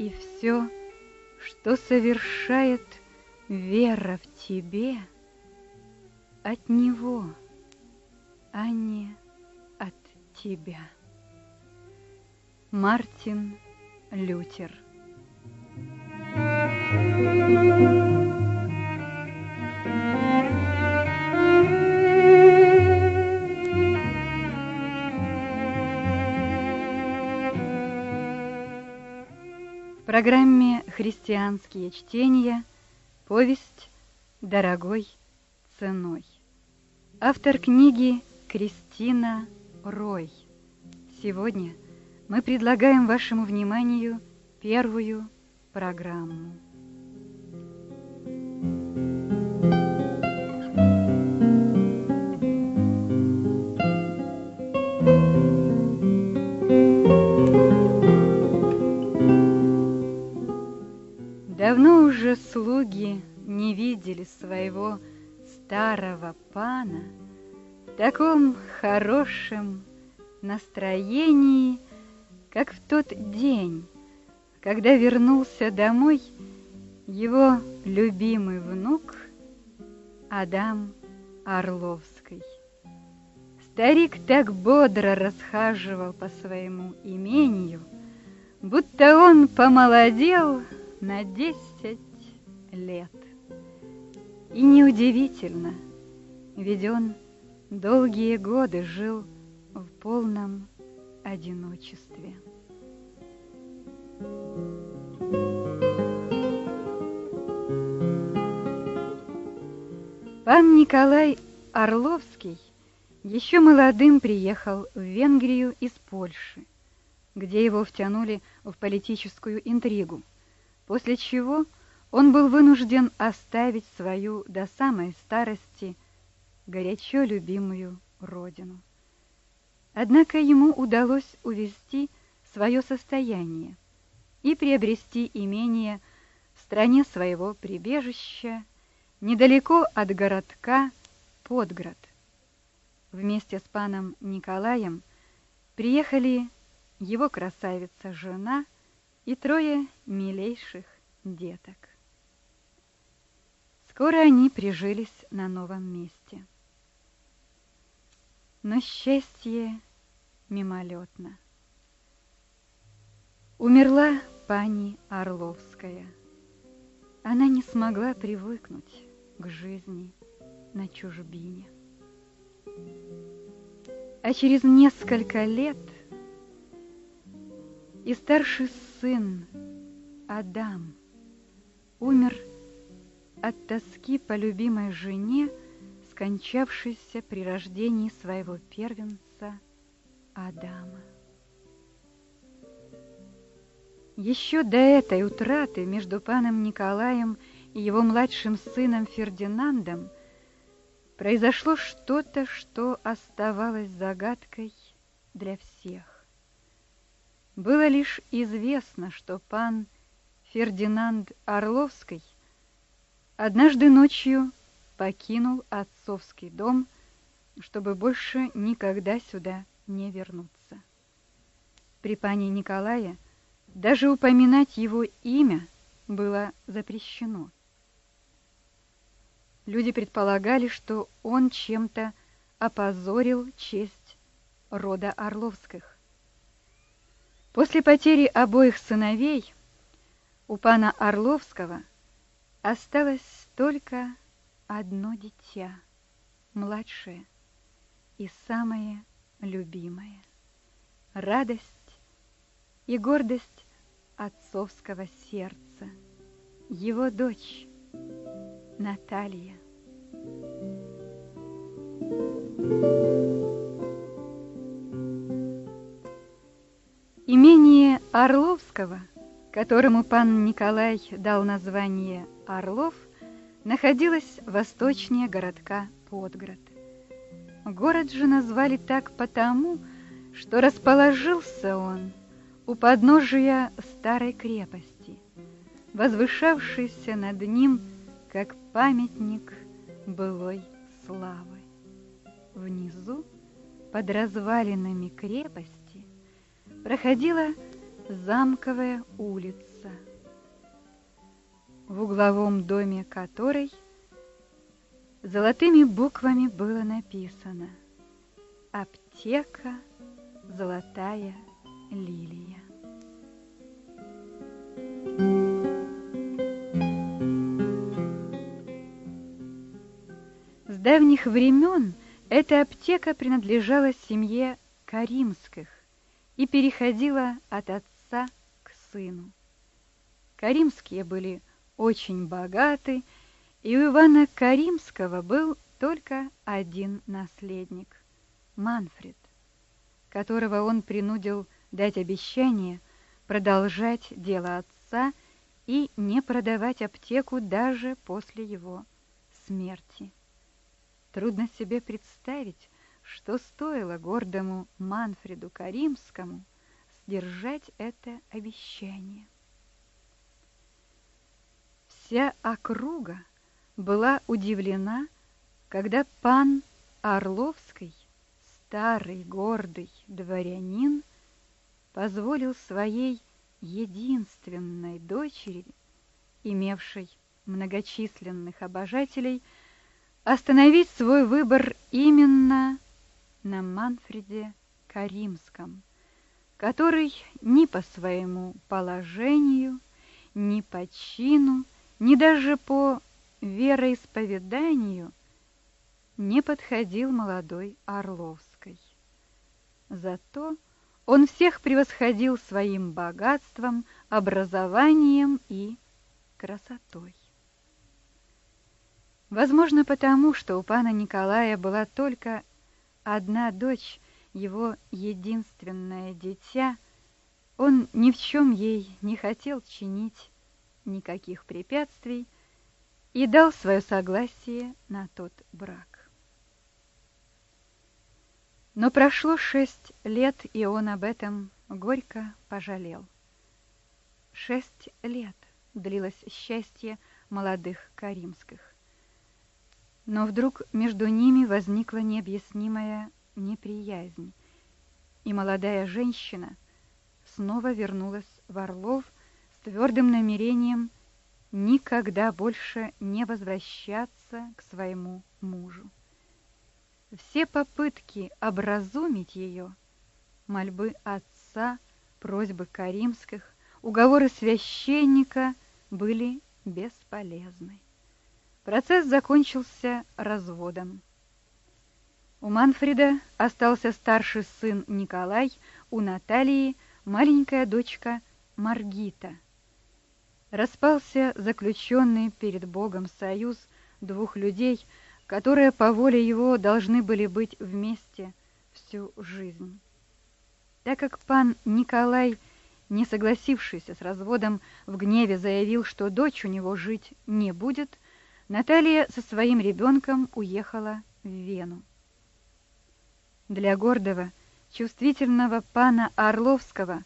И все, что совершает вера в тебе, от него, а не от тебя. Мартин Лютер В программе «Христианские чтения» повесть «Дорогой ценой». Автор книги Кристина Рой. Сегодня мы предлагаем вашему вниманию первую программу. Слуги не видели своего старого пана в таком хорошем настроении, как в тот день, когда вернулся домой его любимый внук Адам Орловский. Старик так бодро расхаживал по своему имению, будто он помолодел на десять лет. И неудивительно, ведь он долгие годы жил в полном одиночестве. Пан Николай Орловский еще молодым приехал в Венгрию из Польши, где его втянули в политическую интригу, после чего он был вынужден оставить свою до самой старости горячо любимую родину. Однако ему удалось увести свое состояние и приобрести имение в стране своего прибежища, недалеко от городка Подград. Вместе с паном Николаем приехали его красавица-жена и трое милейших деток. Скоро они прижились на новом месте. Но счастье мимолетно. Умерла пани Орловская. Она не смогла привыкнуть к жизни на чужбине. А через несколько лет и старший сын Адам умер от тоски по любимой жене, скончавшейся при рождении своего первенца Адама. Еще до этой утраты между паном Николаем и его младшим сыном Фердинандом произошло что-то, что оставалось загадкой для всех. Было лишь известно, что пан Фердинанд Орловский однажды ночью покинул отцовский дом, чтобы больше никогда сюда не вернуться. При пане Николае даже упоминать его имя было запрещено. Люди предполагали, что он чем-то опозорил честь рода Орловских. После потери обоих сыновей у пана Орловского осталось только одно дитя, младшее и самое любимое, радость и гордость отцовского сердца, его дочь Наталья. Имение Орловского, которому пан Николай дал название Орлов, находилось восточнее городка Подград. Город же назвали так потому, что расположился он у подножия старой крепости, возвышавшейся над ним, как памятник былой славы. Внизу, под развалинами крепости, проходила замковая улица, в угловом доме которой золотыми буквами было написано «Аптека Золотая лилия». С давних времен эта аптека принадлежала семье Каримских и переходила от отца к сыну. Каримские были очень богаты, и у Ивана Каримского был только один наследник – Манфред, которого он принудил дать обещание продолжать дело отца и не продавать аптеку даже после его смерти. Трудно себе представить, что стоило гордому Манфреду Каримскому сдержать это обещание. Вся округа была удивлена, когда пан Орловский, старый гордый дворянин, позволил своей единственной дочери, имевшей многочисленных обожателей, остановить свой выбор именно на Манфреде Каримском, который ни по своему положению, ни по чину, ни даже по вероисповеданию не подходил молодой Орловской. Зато он всех превосходил своим богатством, образованием и красотой. Возможно, потому, что у пана Николая была только одна дочь, его единственное дитя, он ни в чем ей не хотел чинить никаких препятствий и дал свое согласие на тот брак. Но прошло шесть лет, и он об этом горько пожалел. Шесть лет длилось счастье молодых Каримских. Но вдруг между ними возникла необъяснимая неприязнь, и молодая женщина снова вернулась в Орлов твердым намерением никогда больше не возвращаться к своему мужу. Все попытки образумить ее, мольбы отца, просьбы Каримских, уговоры священника были бесполезны. Процесс закончился разводом. У Манфреда остался старший сын Николай, у Натальи маленькая дочка Маргита. Распался заключенный перед Богом союз двух людей, которые по воле его должны были быть вместе всю жизнь. Так как пан Николай, не согласившийся с разводом, в гневе заявил, что дочь у него жить не будет – Наталья со своим ребенком уехала в Вену. Для гордого, чувствительного пана Орловского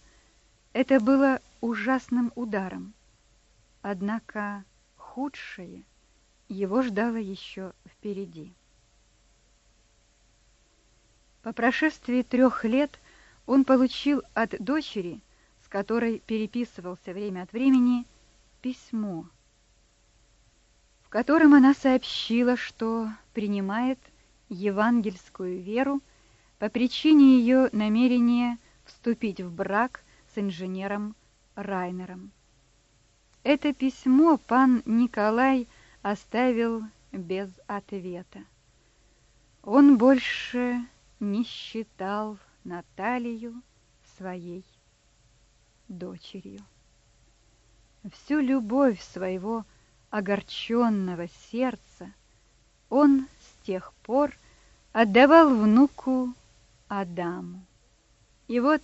это было ужасным ударом. Однако худшее его ждало еще впереди. По прошествии трех лет он получил от дочери, с которой переписывался время от времени, письмо – которым она сообщила, что принимает евангельскую веру по причине ее намерения вступить в брак с инженером Райнером. Это письмо пан Николай оставил без ответа. Он больше не считал Наталью своей дочерью. Всю любовь своего огорченного сердца он с тех пор отдавал внуку Адаму. И вот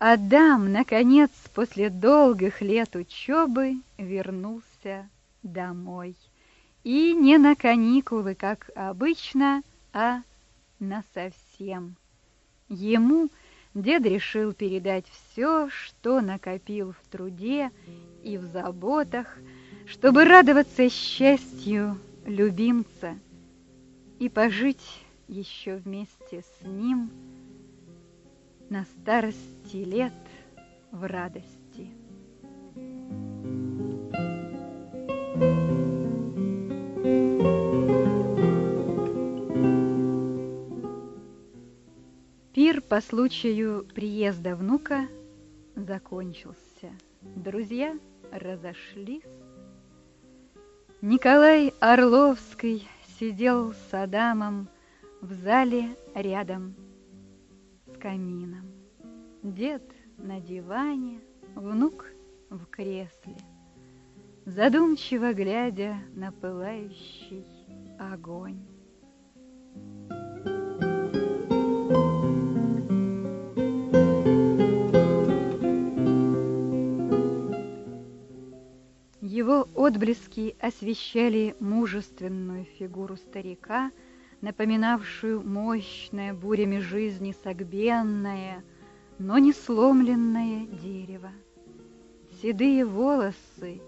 Адам, наконец, после долгих лет учебы, вернулся домой. И не на каникулы, как обычно, а на совсем. Ему – дед решил передать все, что накопил в труде и в заботах, чтобы радоваться счастью любимца и пожить еще вместе с ним на старости лет в радости. Пир по случаю приезда внука закончился. Друзья разошлись. Николай Орловский сидел с Адамом в зале рядом камином. Дед на диване, внук в кресле, задумчиво глядя на пылающий огонь. Его отблески освещали мужественную фигуру старика, напоминавшую мощное бурями жизни согбенное, но не сломленное дерево. Седые волосы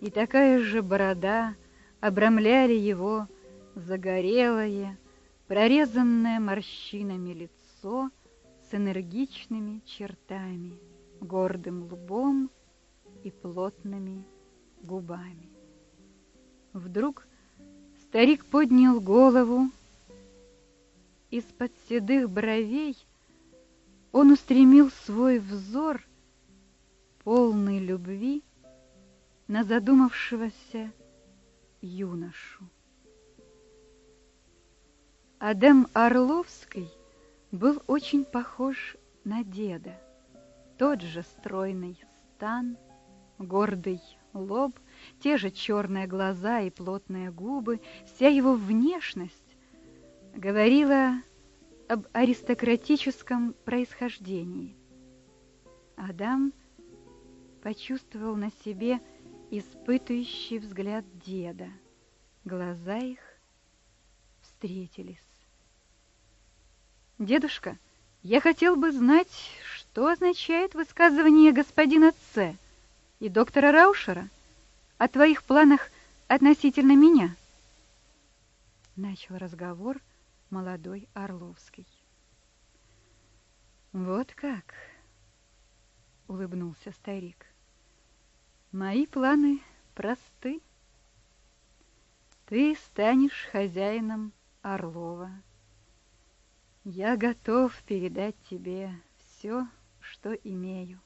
и такая же борода обрамляли его загорелое, прорезанное морщинами лицо с энергичными чертами, гордым лбом и плотными губами. Вдруг старик поднял голову. Из-под седых бровей он устремил свой взор, полный любви, на задумавшегося юношу. Адам Орловский был очень похож на деда. Тот же стройный стан, гордый лоб, те же черные глаза и плотные губы, вся его внешность говорила об аристократическом происхождении. Адам почувствовал на себе испытывающий взгляд деда. Глаза их встретились. «Дедушка, я хотел бы знать, что означает высказывание господина Ц и доктора Раушера о твоих планах относительно меня?» Начал разговор молодой Орловский. «Вот как!» — улыбнулся старик. «Мои планы просты. Ты станешь хозяином Орлова. Я готов передать тебе все, что имею.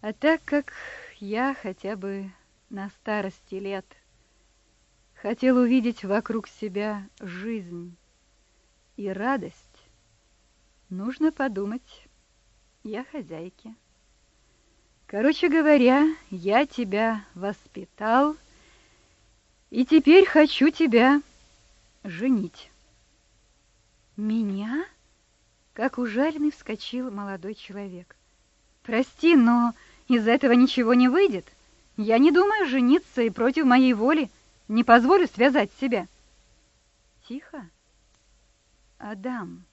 А так как я хотя бы на старости лет хотел увидеть вокруг себя жизнь и радость, нужно подумать я хозяйке. Короче говоря, я тебя воспитал, и теперь хочу тебя женить. Меня? Как ужаленный вскочил молодой человек. Прости, но из этого ничего не выйдет. Я не думаю жениться и против моей воли не позволю связать себя. Тихо. Адам.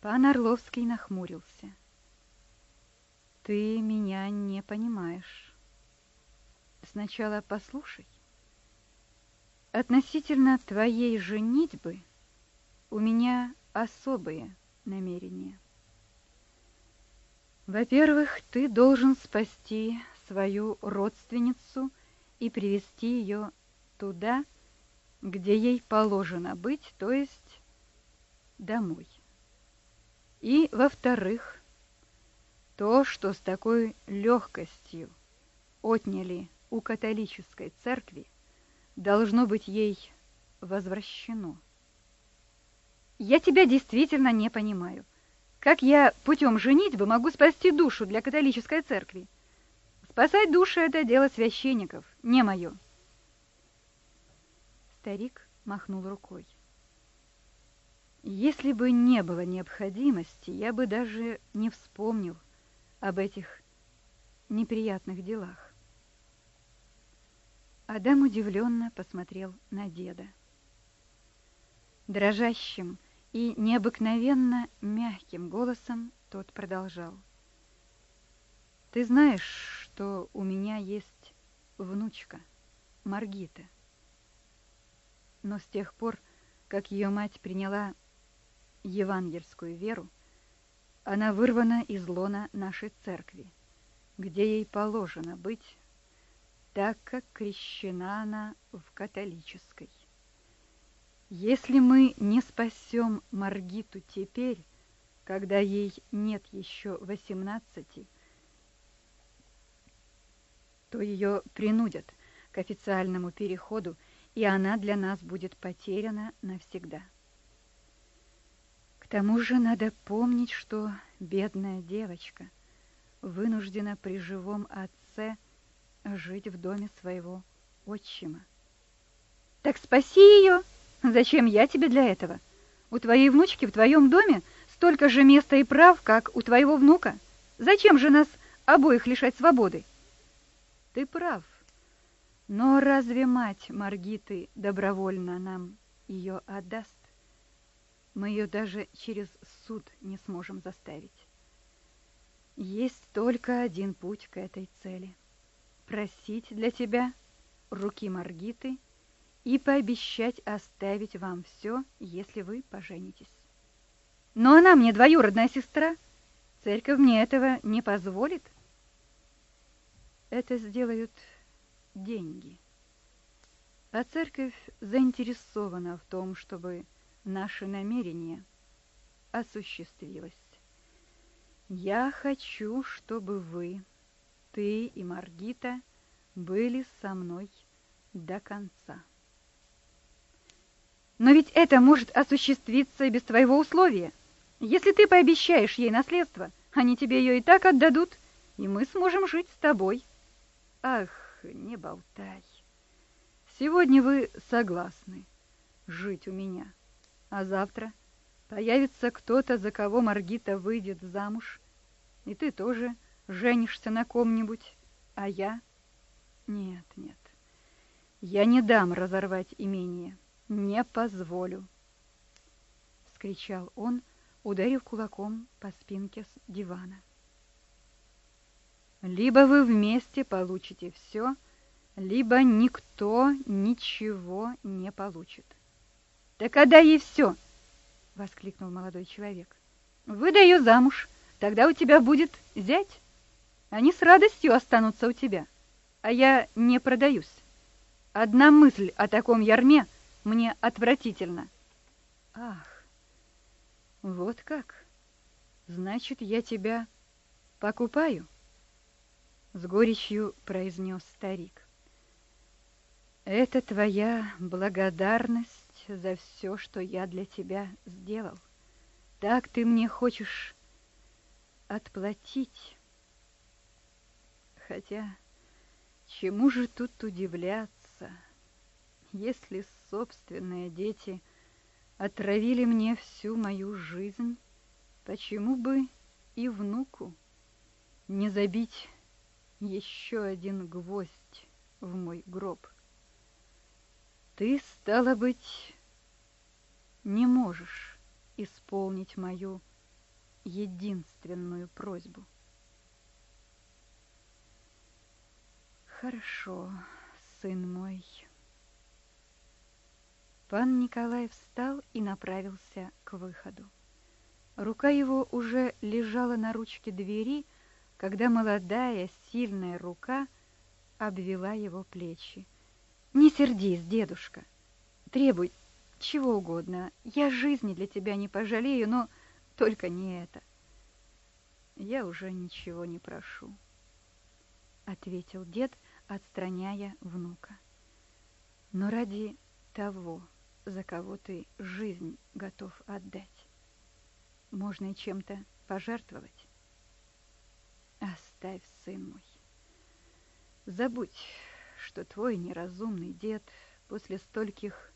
Пан Орловский нахмурился. Ты меня не понимаешь. Сначала послушай. Относительно твоей женитьбы у меня особые намерения. Во-первых, ты должен спасти свою родственницу и привести ее туда, где ей положено быть, то есть домой. И, во-вторых, то, что с такой легкостью отняли у католической церкви, должно быть ей возвращено. Я тебя действительно не понимаю. Как я путем женитьбы могу спасти душу для католической церкви? Спасать души — это дело священников, не мое. Старик махнул рукой. Если бы не было необходимости, я бы даже не вспомнил об этих неприятных делах. Адам удивленно посмотрел на деда. Дрожащим И необыкновенно мягким голосом тот продолжал. «Ты знаешь, что у меня есть внучка, Маргита. Но с тех пор, как ее мать приняла евангельскую веру, она вырвана из лона нашей церкви, где ей положено быть, так как крещена она в католической. Если мы не спасем Маргиту теперь, когда ей нет еще восемнадцати, то ее принудят к официальному переходу, и она для нас будет потеряна навсегда. К тому же надо помнить, что бедная девочка вынуждена при живом отце жить в доме своего отчима. Так спаси ее! Зачем я тебе для этого? У твоей внучки в твоем доме столько же места и прав, как у твоего внука. Зачем же нас обоих лишать свободы? Ты прав. Но разве мать Маргиты добровольно нам ее отдаст? Мы ее даже через суд не сможем заставить. Есть только один путь к этой цели. Просить для тебя руки Маргиты — и пообещать оставить вам все, если вы поженитесь. Но она мне двоюродная сестра. Церковь мне этого не позволит. Это сделают деньги. А церковь заинтересована в том, чтобы наше намерение осуществилось. Я хочу, чтобы вы, ты и Маргита, были со мной до конца. Но ведь это может осуществиться и без твоего условия. Если ты пообещаешь ей наследство, они тебе ее и так отдадут, и мы сможем жить с тобой. Ах, не болтай. Сегодня вы согласны жить у меня, а завтра появится кто-то, за кого Маргита выйдет замуж, и ты тоже женишься на ком-нибудь, а я... Нет, нет, я не дам разорвать имение не позволю!» — скричал он, ударив кулаком по спинке дивана. «Либо вы вместе получите все, либо никто ничего не получит». «Так отдай все!» — воскликнул молодой человек. «Выдай ее замуж, тогда у тебя будет зять. Они с радостью останутся у тебя, а я не продаюсь. Одна мысль о таком ярме — мне отвратительно. Ах, вот как? Значит, я тебя покупаю? С горечью произнес старик. Это твоя благодарность за все, что я для тебя сделал. Так ты мне хочешь отплатить. Хотя, чему же тут удивляться, если собственные дети отравили мне всю мою жизнь, почему бы и внуку не забить еще один гвоздь в мой гроб? Ты, стало быть, не можешь исполнить мою единственную просьбу. Хорошо, сын мой. Пан Николай встал и направился к выходу. Рука его уже лежала на ручке двери, когда молодая, сильная рука обвела его плечи. «Не сердись, дедушка. Требуй чего угодно. Я жизни для тебя не пожалею, но только не это». «Я уже ничего не прошу», — ответил дед, отстраняя внука. «Но ради того, за кого ты жизнь готов отдать. Можно и чем-то пожертвовать. Оставь, сын мой. Забудь, что твой неразумный дед после стольких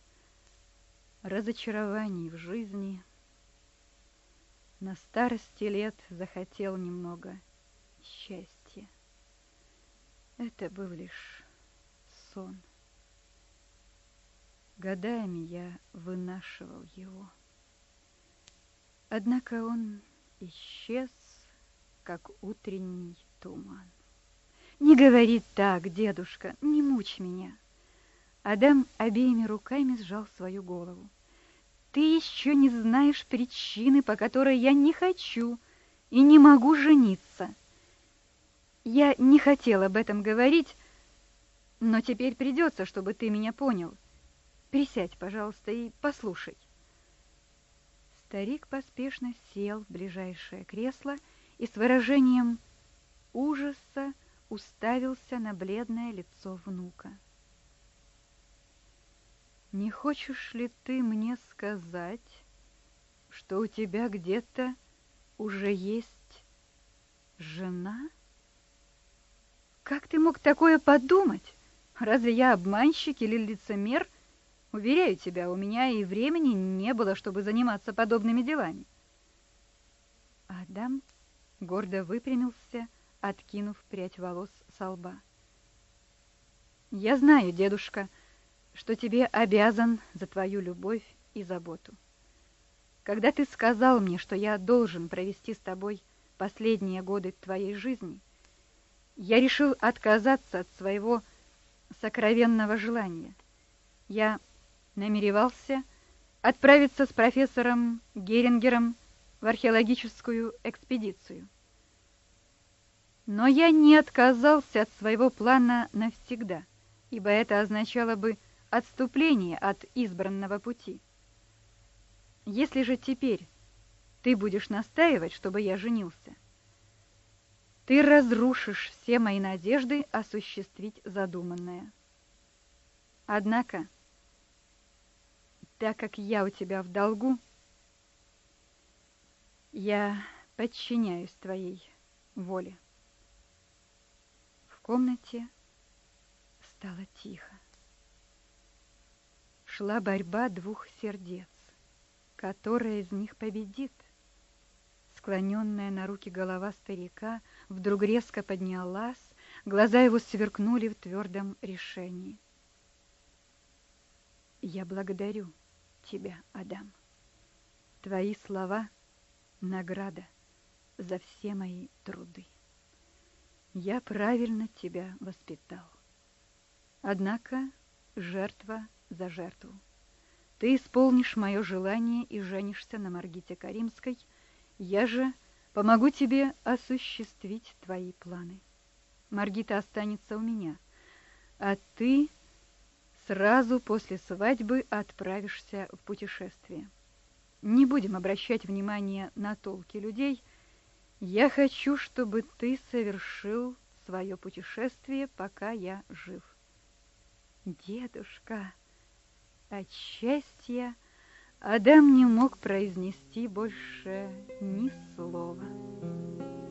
разочарований в жизни на старости лет захотел немного счастья. Это был лишь сон. Годами я вынашивал его. Однако он исчез, как утренний туман. Не говори так, дедушка, не мучь меня. Адам обеими руками сжал свою голову. Ты еще не знаешь причины, по которой я не хочу и не могу жениться. Я не хотел об этом говорить, но теперь придется, чтобы ты меня понял. Присядь, пожалуйста, и послушай. Старик поспешно сел в ближайшее кресло и с выражением ужаса уставился на бледное лицо внука. Не хочешь ли ты мне сказать, что у тебя где-то уже есть жена? Как ты мог такое подумать? Разве я обманщик или лицемер? Уверяю тебя, у меня и времени не было, чтобы заниматься подобными делами. Адам гордо выпрямился, откинув прядь волос со лба. Я знаю, дедушка, — что тебе обязан за твою любовь и заботу. Когда ты сказал мне, что я должен провести с тобой последние годы твоей жизни, я решил отказаться от своего сокровенного желания. Я намеревался отправиться с профессором Герингером в археологическую экспедицию. Но я не отказался от своего плана навсегда, ибо это означало бы отступление от избранного пути. Если же теперь ты будешь настаивать, чтобы я женился, ты разрушишь все мои надежды осуществить задуманное. Однако, так как я у тебя в долгу, я подчиняюсь твоей воле. В комнате стало тихо шла борьба двух сердец. Которое из них победит? Склоненная на руки голова старика вдруг резко поднялась, глаза его сверкнули в твердом решении. Я благодарю тебя, Адам. Твои слова — награда за все мои труды. Я правильно тебя воспитал. Однако жертва за жертву. Ты исполнишь мое желание и женишься на Маргите Каримской. Я же помогу тебе осуществить твои планы. Маргита останется у меня, а ты сразу после свадьбы отправишься в путешествие. Не будем обращать внимание на толки людей. Я хочу, чтобы ты совершил свое путешествие, пока я жив. Дедушка, от счастья Адам не мог произнести больше ни слова.